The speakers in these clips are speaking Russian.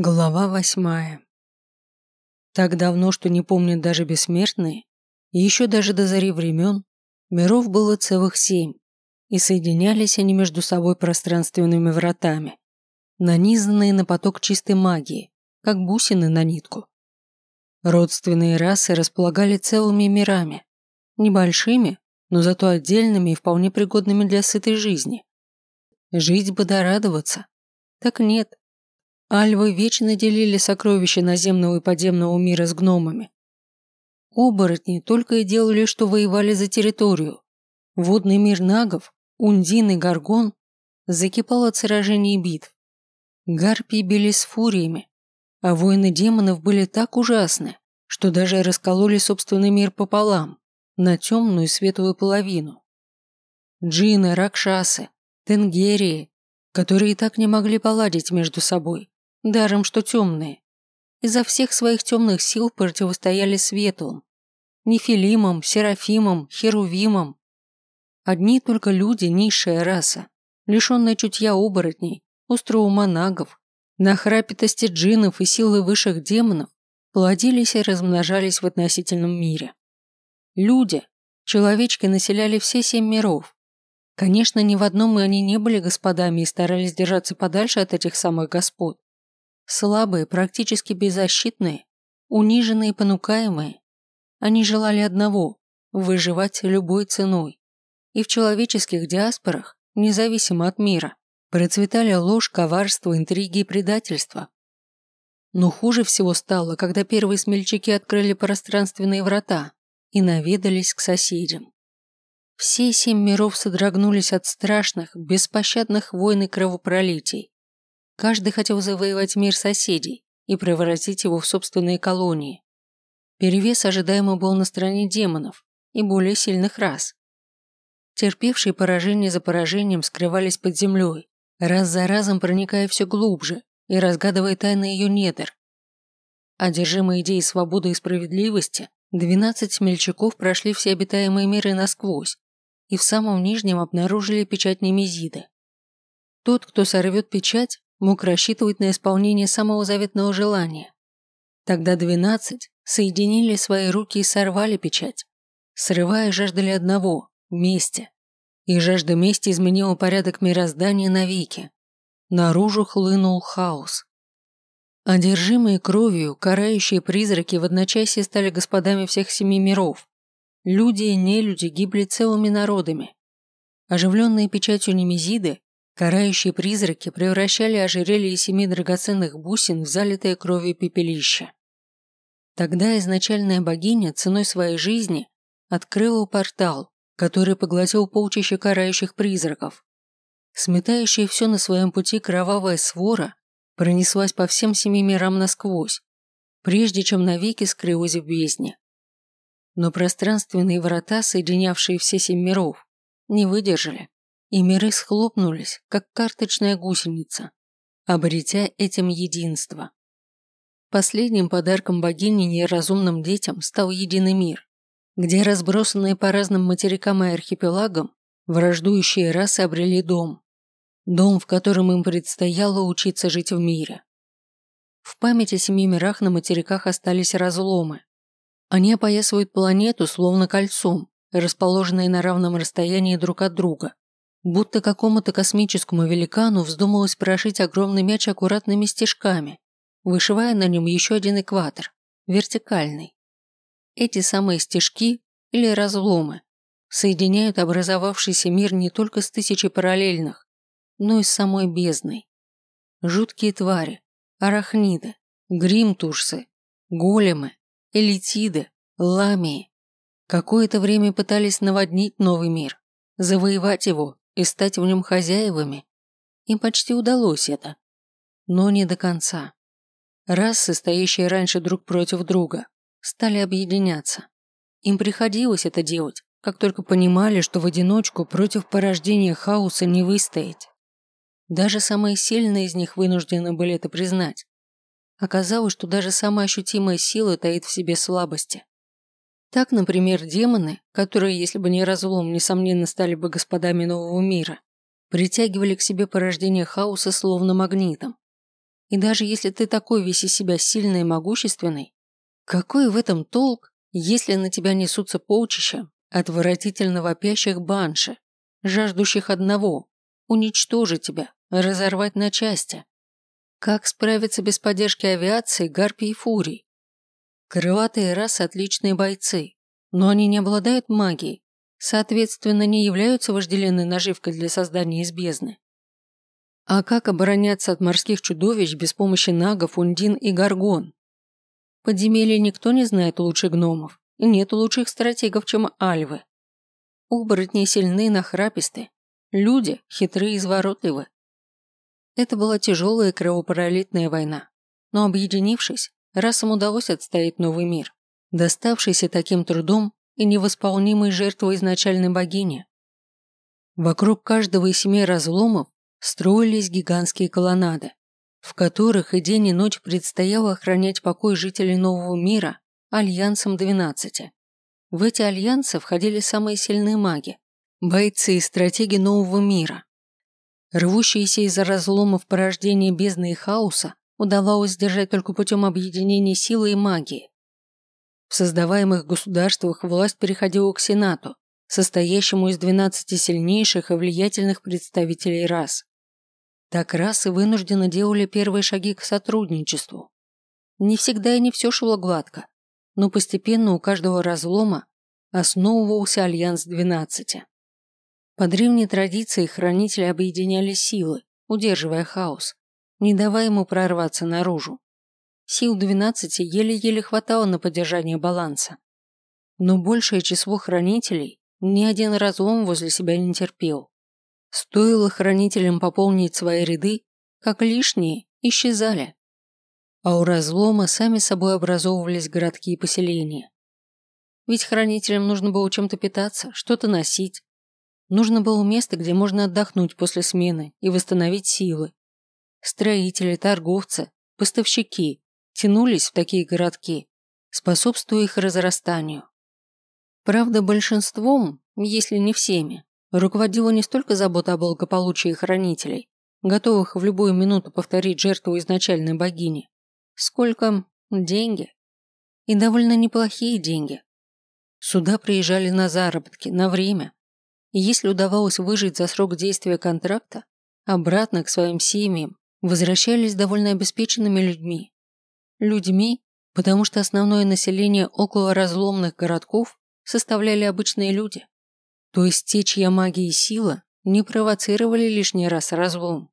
Глава восьмая. Так давно, что не помнят даже бессмертные, и еще даже до зари времен, миров было целых семь, и соединялись они между собой пространственными вратами, нанизанные на поток чистой магии, как бусины на нитку. Родственные расы располагали целыми мирами, небольшими, но зато отдельными и вполне пригодными для сытой жизни. Жить бы да радоваться. Так нет, Альвы вечно делили сокровища наземного и подземного мира с гномами. Оборотни только и делали, что воевали за территорию. Водный мир нагов, Ундин и Гаргон закипал от сражений и битв. Гарпии били с фуриями, а воины демонов были так ужасны, что даже раскололи собственный мир пополам, на темную и светлую половину. Джины, Ракшасы, Тенгерии, которые и так не могли поладить между собой, даром что темные. Изо всех своих темных сил противостояли светлым. Нефилимам, Серафимам, Херувимам. Одни только люди, низшая раса, лишенная чутья оборотней, острого монагов, нахрапитости джинов и силы высших демонов, плодились и размножались в относительном мире. Люди, человечки населяли все семь миров. Конечно, ни в одном они не были господами и старались держаться подальше от этих самых господ. Слабые, практически беззащитные, униженные и понукаемые. Они желали одного – выживать любой ценой. И в человеческих диаспорах, независимо от мира, процветали ложь, коварство, интриги и предательство. Но хуже всего стало, когда первые смельчаки открыли пространственные врата и наведались к соседям. Все семь миров содрогнулись от страшных, беспощадных войн и кровопролитий. Каждый хотел завоевать мир соседей и превратить его в собственные колонии. Перевес ожидаемо был на стороне демонов и более сильных рас. Терпевшие поражение за поражением скрывались под землей, раз за разом проникая все глубже и разгадывая тайны ее недр. Одержимые идеей свободы и справедливости, 12 смельчаков прошли все обитаемые миры насквозь и в самом нижнем обнаружили печать Немезиды. Тот, кто сорвет печать, мог рассчитывать на исполнение самого заветного желания. Тогда двенадцать соединили свои руки и сорвали печать. Срывая, жаждали одного – мести. И жажда мести изменила порядок мироздания навеки. Наружу хлынул хаос. Одержимые кровью, карающие призраки в одночасье стали господами всех семи миров. Люди и нелюди гибли целыми народами. Оживленные печатью Немезиды, Карающие призраки превращали ожерелье семи драгоценных бусин в залитое кровью пепелище. Тогда изначальная богиня ценой своей жизни открыла портал, который поглотил полчища карающих призраков. Сметающая все на своем пути кровавая свора пронеслась по всем семи мирам насквозь, прежде чем навеки скрылась в бездне. Но пространственные врата, соединявшие все семь миров, не выдержали и миры схлопнулись, как карточная гусеница, обретя этим единство. Последним подарком богини неразумным детям стал единый мир, где разбросанные по разным материкам и архипелагам враждующие расы обрели дом. Дом, в котором им предстояло учиться жить в мире. В памяти о семи мирах на материках остались разломы. Они опоясывают планету словно кольцом, расположенные на равном расстоянии друг от друга. Будто какому-то космическому великану вздумалось прошить огромный мяч аккуратными стежками, вышивая на нем еще один экватор, вертикальный. Эти самые стежки, или разломы, соединяют образовавшийся мир не только с тысячей параллельных, но и с самой бездной. Жуткие твари, арахниды, гримтурсы, големы, элитиды, ламии. Какое-то время пытались наводнить новый мир, завоевать его и стать в нем хозяевами. Им почти удалось это. Но не до конца. Расы, стоящие раньше друг против друга, стали объединяться. Им приходилось это делать, как только понимали, что в одиночку против порождения хаоса не выстоять. Даже самые сильные из них вынуждены были это признать. Оказалось, что даже самая ощутимая сила таит в себе слабости. Так, например, демоны, которые, если бы не разлом, несомненно стали бы господами нового мира, притягивали к себе порождение хаоса словно магнитом. И даже если ты такой весь из себя сильный и могущественный, какой в этом толк, если на тебя несутся полчища отвратительно вопящих банши, жаждущих одного – уничтожить тебя, разорвать на части? Как справиться без поддержки авиации, гарпий и фурий? Крылатые расы – отличные бойцы, но они не обладают магией, соответственно, не являются вожделенной наживкой для создания из бездны. А как обороняться от морских чудовищ без помощи нагов, ундин и горгон? Подземелье никто не знает лучше гномов, и нет лучших стратегов, чем альвы. Оборотни сильны и нахраписты, люди хитрые и изворотливы. Это была тяжелая кровопролитная война, но объединившись, расам удалось отстоять новый мир, доставшийся таким трудом и невосполнимой жертвой изначальной богини. Вокруг каждого из семи разломов строились гигантские колоннады, в которых и день и ночь предстояло охранять покой жителей нового мира альянсом 12. В эти альянсы входили самые сильные маги, бойцы и стратеги нового мира. Рвущиеся из разломов порождения бездны и хаоса удавалось сдержать только путем объединения силы и магии. В создаваемых государствах власть переходила к Сенату, состоящему из 12 сильнейших и влиятельных представителей рас. Так расы вынужденно делали первые шаги к сотрудничеству. Не всегда и не все шло гладко, но постепенно у каждого разлома основывался альянс 12. По древней традиции хранители объединяли силы, удерживая хаос, не давая ему прорваться наружу. Сил 12 еле-еле хватало на поддержание баланса. Но большее число хранителей ни один разлом возле себя не терпел. Стоило хранителям пополнить свои ряды, как лишние исчезали. А у разлома сами собой образовывались городки и поселения. Ведь хранителям нужно было чем-то питаться, что-то носить. Нужно было место, где можно отдохнуть после смены и восстановить силы. Строители, торговцы, поставщики, тянулись в такие городки, способствуя их разрастанию. Правда, большинством, если не всеми, руководила не столько забота о благополучии хранителей, готовых в любую минуту повторить жертву изначальной богини, сколько деньги. И довольно неплохие деньги. Сюда приезжали на заработки, на время. И если удавалось выжить за срок действия контракта, обратно к своим семьям возвращались довольно обеспеченными людьми, людьми, потому что основное население около разломных городков составляли обычные люди. То есть те, чья магия и сила не провоцировали лишний раз разлом.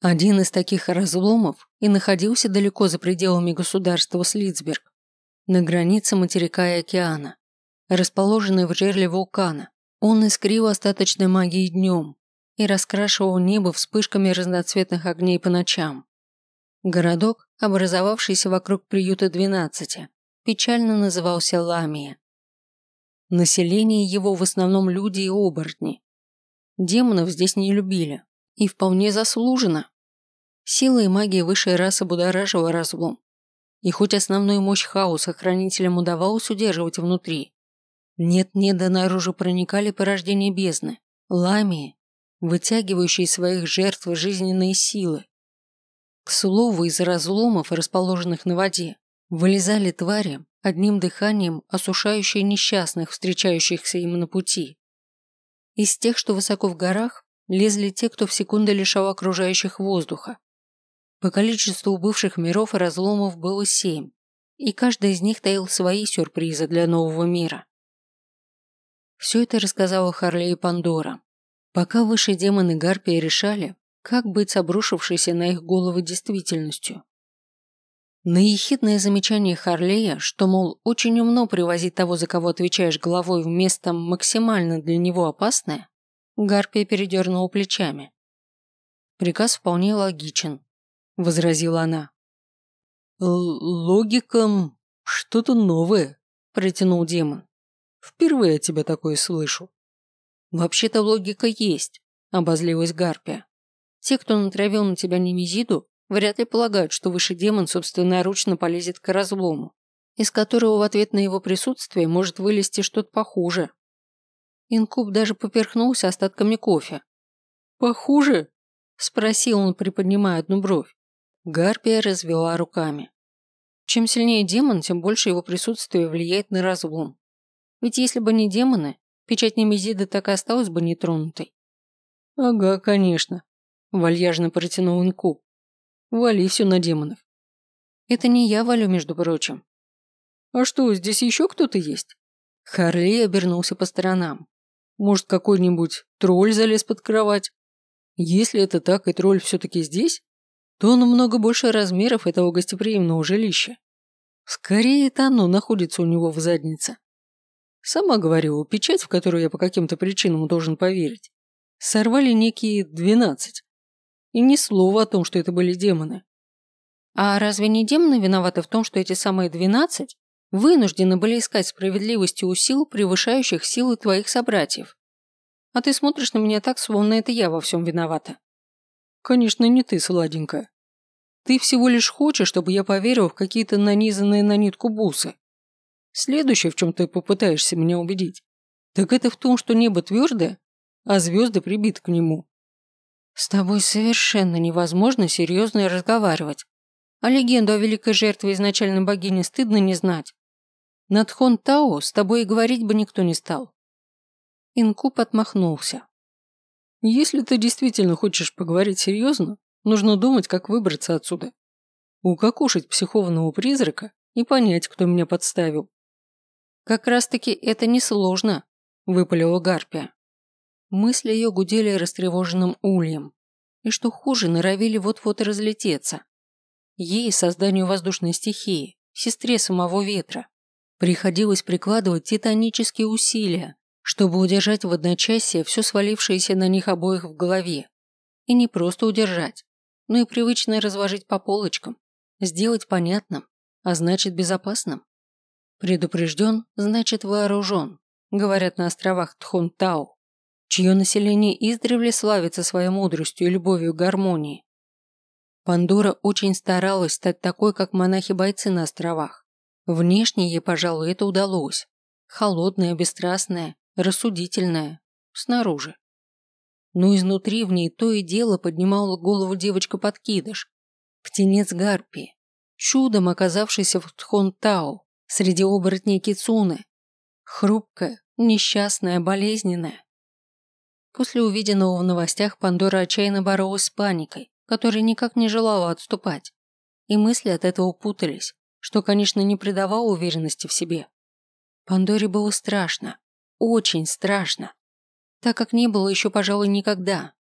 Один из таких разломов и находился далеко за пределами государства Слицберг, на границе материка и океана, расположенный в жерле вулкана. Он искрил остаточной магией днем и раскрашивал небо вспышками разноцветных огней по ночам. Городок, образовавшийся вокруг приюта 12, печально назывался Ламия. Население его в основном люди и оборотни. Демонов здесь не любили. И вполне заслуженно. Сила и магия высшей расы будоражила разлом. И хоть основную мощь хаоса хранителям удавалось удерживать внутри, нет-нет да наружу проникали порождения бездны, ламии, вытягивающие своих жертв жизненные силы, к слову, из разломов, расположенных на воде, вылезали твари, одним дыханием осушающие несчастных, встречающихся им на пути. Из тех, что высоко в горах, лезли те, кто в секунды лишал окружающих воздуха. По количеству бывших миров и разломов было семь, и каждый из них таил свои сюрпризы для нового мира. Все это рассказала Харли и Пандора. Пока высшие демоны Гарпии решали, как быть с обрушившейся на их головы действительностью? На ехидное замечание Харлея, что, мол, очень умно привозить того, за кого отвечаешь головой в место максимально для него опасное, Гарпия передернула плечами. «Приказ вполне логичен», – возразила она. «Логикам что-то новое», – протянул демон. «Впервые от тебя такое слышу». «Вообще-то логика есть», – обозлилась Гарпия. Те, кто натравил на тебя немезиду, вряд ли полагают, что высший демон собственноручно полезет к разлому, из которого в ответ на его присутствие может вылезти что-то похуже. Инкуб даже поперхнулся остатками кофе. «Похуже?» – спросил он, приподнимая одну бровь. Гарпия развела руками. Чем сильнее демон, тем больше его присутствие влияет на разлом. Ведь если бы не демоны, печать Немезиды так и осталась бы нетронутой. Ага, конечно. Вальяжно протянул инкуб. Вали все на демонов. Это не я валю, между прочим. А что, здесь еще кто-то есть? Харли обернулся по сторонам. Может, какой-нибудь тролль залез под кровать? Если это так, и тролль все-таки здесь, то он много больше размеров этого гостеприимного жилища. Скорее, это оно находится у него в заднице. Сама говорю, печать, в которую я по каким-то причинам должен поверить, сорвали некие двенадцать. И ни слова о том, что это были демоны. А разве не демоны виноваты в том, что эти самые двенадцать вынуждены были искать справедливости у сил, превышающих силы твоих собратьев? А ты смотришь на меня так, словно это я во всем виновата. Конечно, не ты, сладенькая. Ты всего лишь хочешь, чтобы я поверил в какие-то нанизанные на нитку бусы. Следующее, в чем ты попытаешься меня убедить, так это в том, что небо твердое, а звезды прибиты к нему. С тобой совершенно невозможно серьезно разговаривать. А легенду о великой жертве изначальной богини стыдно не знать. Над Хон Тао с тобой и говорить бы никто не стал. Инкуб отмахнулся. Если ты действительно хочешь поговорить серьезно, нужно думать, как выбраться отсюда. Укокошить психованного призрака и понять, кто меня подставил. Как раз-таки это несложно, выпалила Гарпия. Мысли ее гудели растревоженным ульем. И что хуже, норовили вот-вот разлететься. Ей, созданию воздушной стихии, сестре самого ветра, приходилось прикладывать титанические усилия, чтобы удержать в одночасье все свалившееся на них обоих в голове. И не просто удержать, но и привычно разложить по полочкам, сделать понятным, а значит безопасным. Предупрежден, значит вооружен, говорят на островах Тхон-Тау, чье население издревле славится своей мудростью и любовью к гармонии. Пандора очень старалась стать такой, как монахи-бойцы на островах. Внешне ей, пожалуй, это удалось. Холодная, бесстрастная, рассудительная, снаружи. Но изнутри в ней то и дело поднимала голову девочка-подкидыш, птенец Гарпии, чудом оказавшийся в Тхон-Тау, среди оборотней Кицуны. Хрупкая, несчастная, болезненная. После увиденного в новостях Пандора отчаянно боролась с паникой, которая никак не желала отступать. И мысли от этого путались, что, конечно, не придавало уверенности в себе. Пандоре было страшно, очень страшно, так как не было еще, пожалуй, никогда.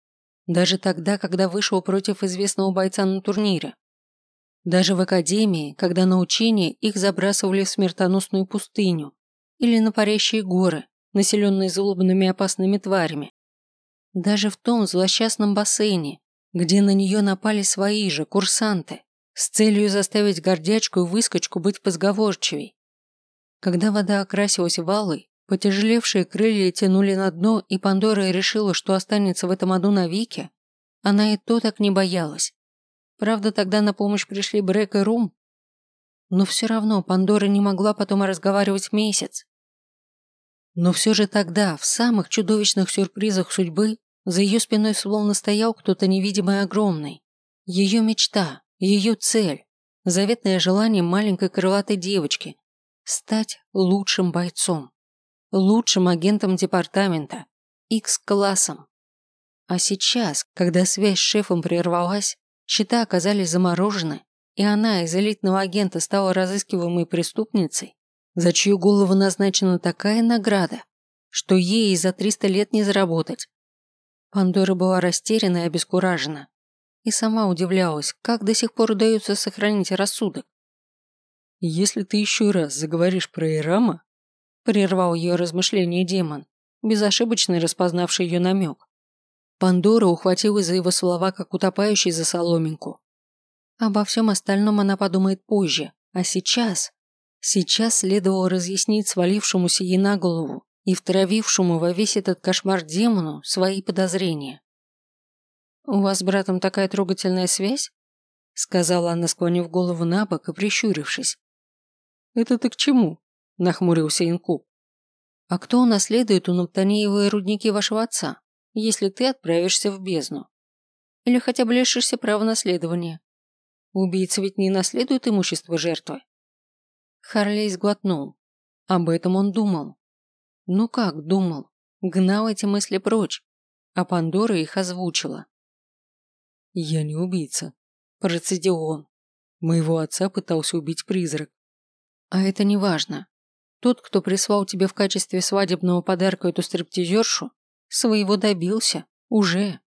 Даже тогда, когда вышел против известного бойца на турнире. Даже в академии, когда на учение их забрасывали в смертоносную пустыню или на парящие горы, населенные злобными опасными тварями. Даже в том злосчастном бассейне, где на нее напали свои же курсанты, с целью заставить гордячку и выскочку быть позговорчивей. Когда вода окрасилась в алый, потяжелевшие крылья тянули на дно, и Пандора решила, что останется в этом аду навеки, она и то так не боялась. Правда, тогда на помощь пришли Брэк и Рум. Но все равно Пандора не могла потом разговаривать месяц. Но все же тогда, в самых чудовищных сюрпризах судьбы, за ее спиной словно стоял кто-то невидимый огромный. Ее мечта, ее цель, заветное желание маленькой крылатой девочки – стать лучшим бойцом, лучшим агентом департамента, X-классом. А сейчас, когда связь с шефом прервалась, Счета оказались заморожены, и она из элитного агента стала разыскиваемой преступницей, за чью голову назначена такая награда, что ей за 300 лет не заработать. Пандора была растеряна и обескуражена, и сама удивлялась, как до сих пор удается сохранить рассудок. «Если ты еще раз заговоришь про Ирама», прервал ее размышление демон, безошибочно распознавший ее намек, Пандора ухватилась за его слова, как утопающий за соломинку. Обо всем остальном она подумает позже, а сейчас... Сейчас следовало разъяснить свалившемуся ей на голову и втравившему во весь этот кошмар демону свои подозрения. «У вас с братом такая трогательная связь?» сказала она, склонив голову на бок и прищурившись. «Это ты к чему?» – нахмурился Инкуб. «А кто унаследует у Наптанеевой рудники вашего отца?» Если ты отправишься в бездну. Или хотя бы лишишься права наследования. Убийца ведь не наследует имущество жертвы. Харлей сглотнул. Об этом он думал. Ну как думал? Гнал эти мысли прочь, а Пандора их озвучила. «Я не убийца», – процедил он. «Моего отца пытался убить призрак». «А это не важно. Тот, кто прислал тебе в качестве свадебного подарка эту стриптизершу, своего добился. Уже».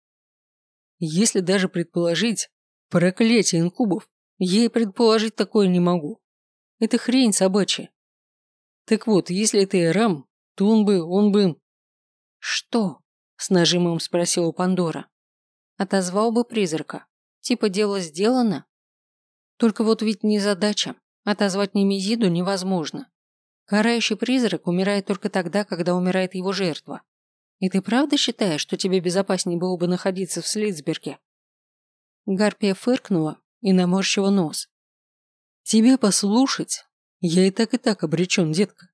«Если даже предположить, проклятие инкубов, я и предположить такое не могу. Это хрень собачья. Так вот, если это Эрам, то он бы, он бы...» «Что?» – с нажимом спросила Пандора. Отозвал бы призрака. Типа дело сделано. Только вот ведь не задача. Отозвать Немезиду невозможно. Карающий призрак умирает только тогда, когда умирает его жертва. И ты правда считаешь, что тебе безопаснее было бы находиться в Слицберге? Гарпия фыркнула и наморщила нос. Тебя послушать? Я и так и так обречен, детка.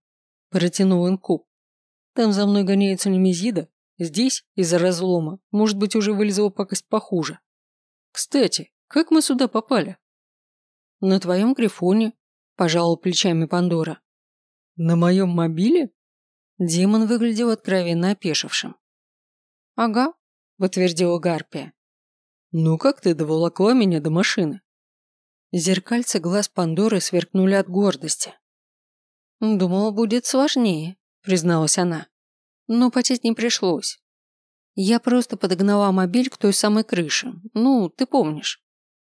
Протянул инкуб. Там за мной гоняется Немезида, Здесь, из-за разлома, может быть, уже вылезла пакость похуже. Кстати, как мы сюда попали? На твоем грифоне, пожал плечами Пандора. На моем мобиле? Демон выглядел откровенно опешившим. Ага, подтвердила Гарпия. Ну как ты доволокла меня до машины? Зеркальца глаз Пандоры сверкнули от гордости. Думала, будет сложнее, призналась она но потеть не пришлось. Я просто подогнала мобиль к той самой крыше. Ну, ты помнишь.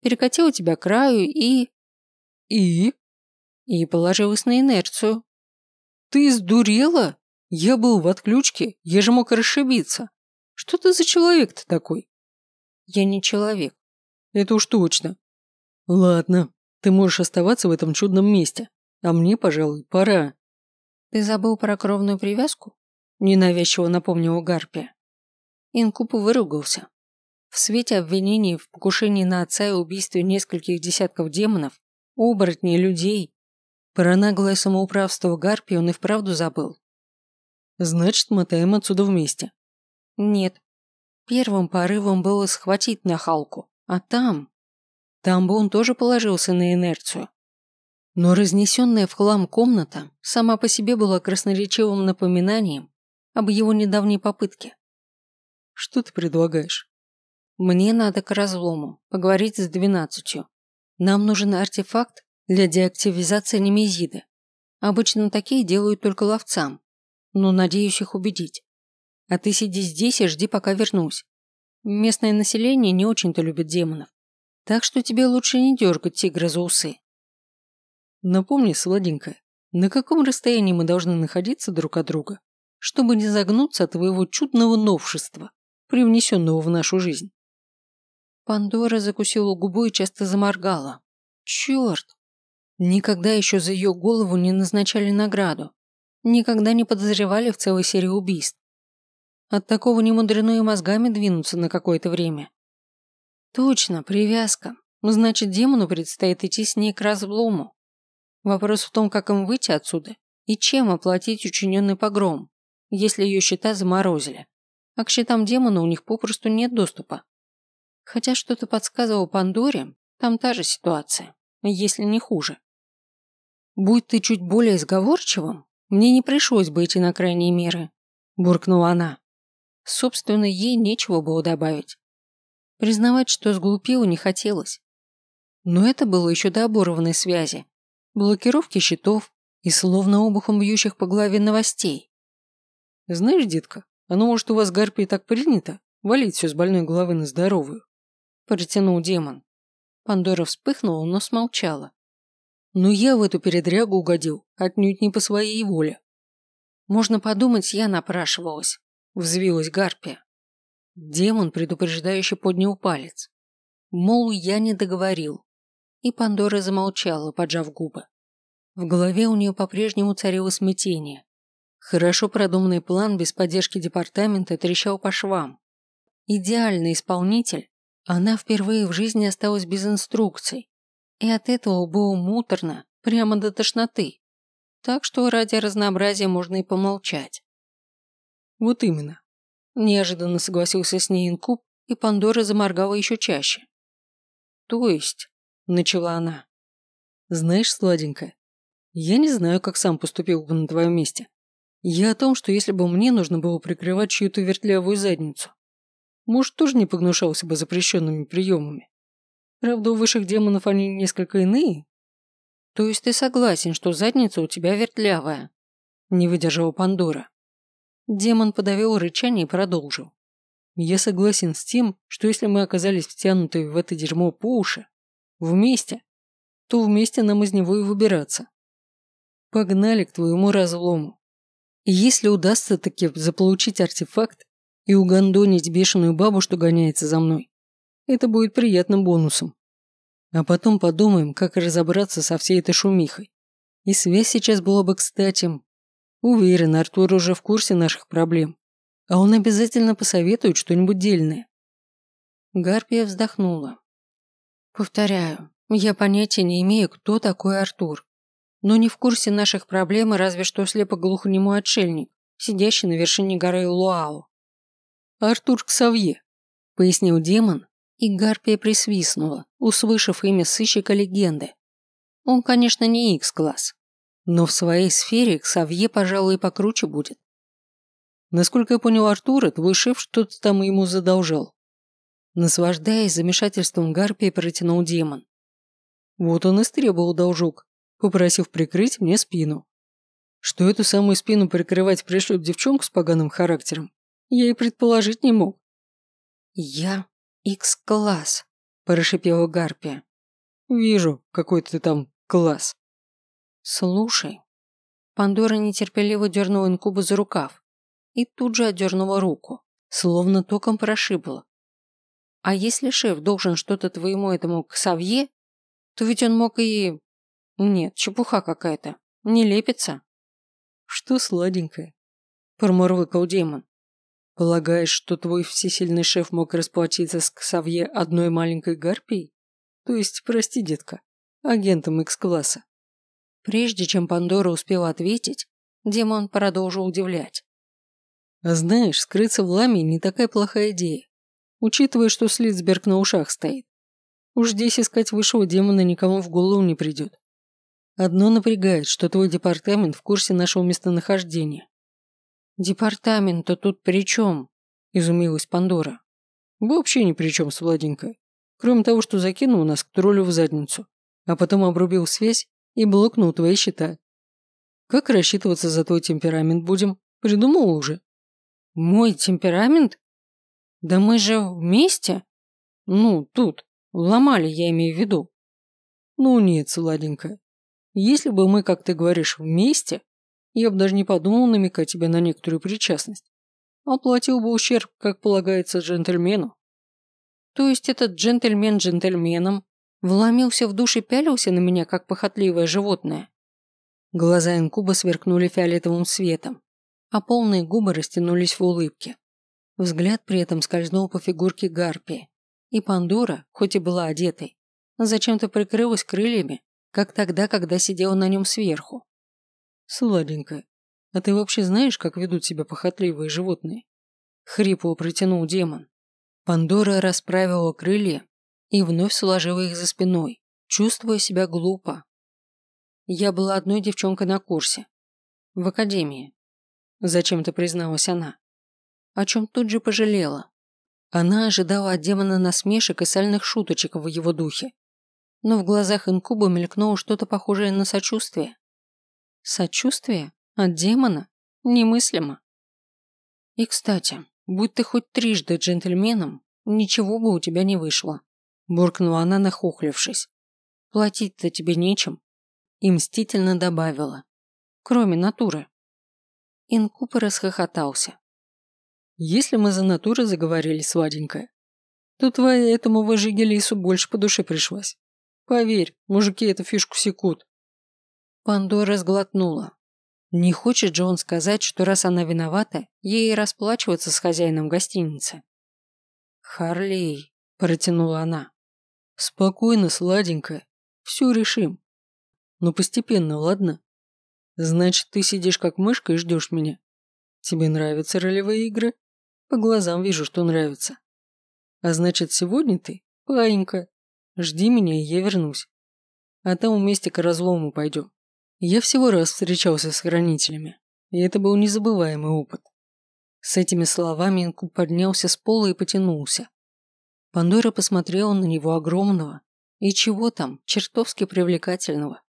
Перекатила тебя к краю и... И? И положилась на инерцию. Ты сдурела? Я был в отключке, я же мог расшибиться. Что ты за человек-то такой? Я не человек. Это уж точно. Ладно, ты можешь оставаться в этом чудном месте. А мне, пожалуй, пора. Ты забыл про кровную привязку? Ненавязчиво напомнил Гарпия. Инкуб выругался. В свете обвинений в покушении на отца и убийстве нескольких десятков демонов, оборотней, людей, про наглое самоуправство Гарпии он и вправду забыл. «Значит, мотаем отсюда вместе». «Нет. Первым порывом было схватить нахалку, а там...» Там бы он тоже положился на инерцию. Но разнесенная в хлам комната сама по себе была красноречивым напоминанием об его недавней попытке. Что ты предлагаешь? Мне надо к разлому, поговорить с двенадцатью. Нам нужен артефакт для деактивизации немезиды. Обычно такие делают только ловцам, но надеюсь их убедить. А ты сиди здесь и жди, пока вернусь. Местное население не очень-то любит демонов, так что тебе лучше не дергать тигра за усы. Напомни, сладенькая, на каком расстоянии мы должны находиться друг от друга, чтобы не загнуться от твоего чудного новшества, привнесенного в нашу жизнь. Пандора закусила губу и часто заморгала. Черт! Никогда еще за ее голову не назначали награду. Никогда не подозревали в целой серии убийств. От такого не мудрено и мозгами двинуться на какое-то время. Точно, привязка. Значит, демону предстоит идти с ней к разлому. Вопрос в том, как им выйти отсюда и чем оплатить учиненный погром если ее счета заморозили. А к счетам демона у них попросту нет доступа. Хотя что-то подсказывало Пандоре, там та же ситуация, если не хуже. «Будь ты чуть более сговорчивым, мне не пришлось бы идти на крайние меры», – буркнула она. Собственно, ей нечего было добавить. Признавать, что сглупила, не хотелось. Но это было еще до оборванной связи, блокировки счетов и словно обухом бьющих по голове новостей. Знаешь, детка, оно может у вас гарпии так принято, валить все с больной головы на здоровую. Протянул демон. Пандора вспыхнула, но смолчала. Но я в эту передрягу угодил, отнюдь не по своей воле. Можно подумать, я напрашивалась. Взвилась гарпия. Демон предупреждающе поднял палец. Мол, я не договорил. И Пандора замолчала, поджав губы. В голове у нее по-прежнему царило смятение. Хорошо продуманный план без поддержки департамента трещал по швам. Идеальный исполнитель, она впервые в жизни осталась без инструкций. И от этого было муторно, прямо до тошноты. Так что ради разнообразия можно и помолчать. Вот именно. Неожиданно согласился с ней инкуб, и Пандора заморгала еще чаще. То есть, начала она. Знаешь, сладенькая, я не знаю, как сам поступил бы на твоем месте. Я о том, что если бы мне нужно было прикрывать чью-то вертлявую задницу, может, тоже не погнушался бы запрещенными приемами. Правда, у высших демонов они несколько иные. То есть ты согласен, что задница у тебя вертлявая? Не выдержала Пандора. Демон подавил рычание и продолжил. Я согласен с тем, что если мы оказались втянуты в это дерьмо по уши, вместе, то вместе нам из него и выбираться. Погнали к твоему разлому. И если удастся таки заполучить артефакт и угандонить бешеную бабу, что гоняется за мной, это будет приятным бонусом. А потом подумаем, как разобраться со всей этой шумихой. И связь сейчас была бы кстати. Уверен, Артур уже в курсе наших проблем. А он обязательно посоветует что-нибудь дельное. Гарпия вздохнула. Повторяю, я понятия не имею, кто такой Артур. Но не в курсе наших проблем, разве что слепо-глухонемой отшельник, сидящий на вершине горы Луау. «Артур Ксавье», — пояснил демон, и Гарпия присвистнула, услышав имя сыщика легенды. Он, конечно, не Икс-класс, но в своей сфере Ксавье, пожалуй, покруче будет. Насколько я понял Артура, твой шеф что-то там ему задолжал. Наслаждаясь замешательством Гарпия, протянул демон. Вот он и стребовал должок, попросив прикрыть мне спину. Что эту самую спину прикрывать пришлют девчонку с поганым характером, я и предположить не мог. «Я Икс-класс», – прошипела Гарпия. «Вижу, какой ты там класс». «Слушай». Пандора нетерпеливо дернула инкуба за рукав и тут же отдернула руку, словно током прошибла. «А если шеф должен что-то твоему этому Ксавье, то ведь он мог и нет, чепуха какая-то. Не лепится. Что сладенькое? Промурлыкал демон. Полагаешь, что твой всесильный шеф мог расплатиться с Ксавье одной маленькой гарпией? То есть, прости, детка, агентом X-класса. Прежде чем Пандора успела ответить, демон продолжил удивлять. А знаешь, скрыться в ламе не такая плохая идея, учитывая, что Слицберг на ушах стоит. Уж здесь искать высшего демона никому в голову не придет. Одно напрягает, что твой департамент в курсе нашего местонахождения. Департамент-то тут при чем? Изумилась Пандора. Вообще ни при чем, сладенькая. Кроме того, что закинул нас к троллю в задницу, а потом обрубил связь и блокнул твои счета. Как рассчитываться за твой темперамент будем? Придумал уже? Мой темперамент? Да мы же вместе? Ну, тут. Ломали, я имею в виду. Ну нет, сладенькая. Если бы мы, как ты говоришь, вместе, я бы даже не подумал намекать тебе на некоторую причастность. Оплатил бы ущерб, как полагается джентльмену. То есть этот джентльмен джентльменом вломился в душ и пялился на меня, как похотливое животное? Глаза инкуба сверкнули фиолетовым светом, а полные губы растянулись в улыбке. Взгляд при этом скользнул по фигурке Гарпии, и Пандора, хоть и была одетой, зачем-то прикрылась крыльями как тогда, когда сидел на нем сверху. Сладенькая, а ты вообще знаешь, как ведут себя похотливые животные? Хрипло протянул демон. Пандора расправила крылья и вновь сложила их за спиной, чувствуя себя глупо. Я была одной девчонкой на курсе. В академии. Зачем-то призналась она. О чем тут же пожалела. Она ожидала от демона насмешек и сальных шуточек в его духе но в глазах инкуба мелькнуло что-то похожее на сочувствие. Сочувствие? От демона? Немыслимо. И, кстати, будь ты хоть трижды джентльменом, ничего бы у тебя не вышло. Буркнула она, нахохлившись. Платить-то тебе нечем. И мстительно добавила. Кроме натуры. Инкуб расхохотался. Если мы за натуры заговорили, сладенькая, то твоя этому выжигелису больше по душе пришлась. Поверь, мужики эту фишку секут. Пандора сглотнула. Не хочет же он сказать, что раз она виновата, ей расплачиваться с хозяином гостиницы. «Харлей», – протянула она. «Спокойно, сладенькая. Все решим. Но постепенно, ладно? Значит, ты сидишь как мышка и ждешь меня. Тебе нравятся ролевые игры? По глазам вижу, что нравится. А значит, сегодня ты, паинька, Жди меня, и я вернусь. А там вместе к разлому пойдем. Я всего раз встречался с хранителями, и это был незабываемый опыт. С этими словами Инкуб поднялся с пола и потянулся. Пандора посмотрела на него огромного и чего там, чертовски привлекательного.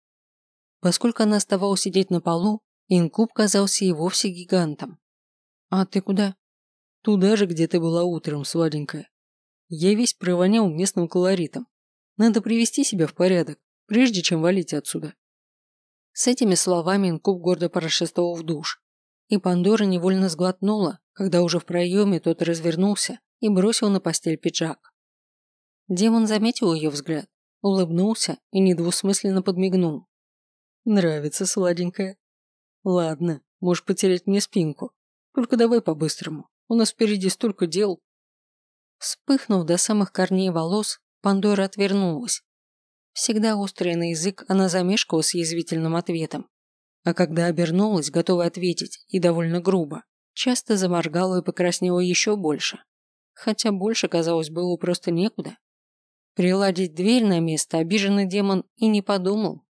Поскольку она оставалась сидеть на полу, Инкуб казался и вовсе гигантом. «А ты куда?» «Туда же, где ты была утром, сладенькая. Я весь провонял местным колоритом. Надо привести себя в порядок, прежде чем валить отсюда». С этими словами Инкуб гордо прошествовал в душ, и Пандора невольно сглотнула, когда уже в проеме тот развернулся и бросил на постель пиджак. Демон заметил ее взгляд, улыбнулся и недвусмысленно подмигнул. «Нравится, сладенькая. Ладно, можешь потерять мне спинку. Только давай по-быстрому. У нас впереди столько дел». Вспыхнув до самых корней волос, Пандора отвернулась. Всегда острая на язык, она замешкала с язвительным ответом. А когда обернулась, готовая ответить, и довольно грубо, часто заморгала и покраснела еще больше. Хотя больше, казалось, было просто некуда. Приладить дверь на место обиженный демон и не подумал.